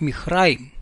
михраим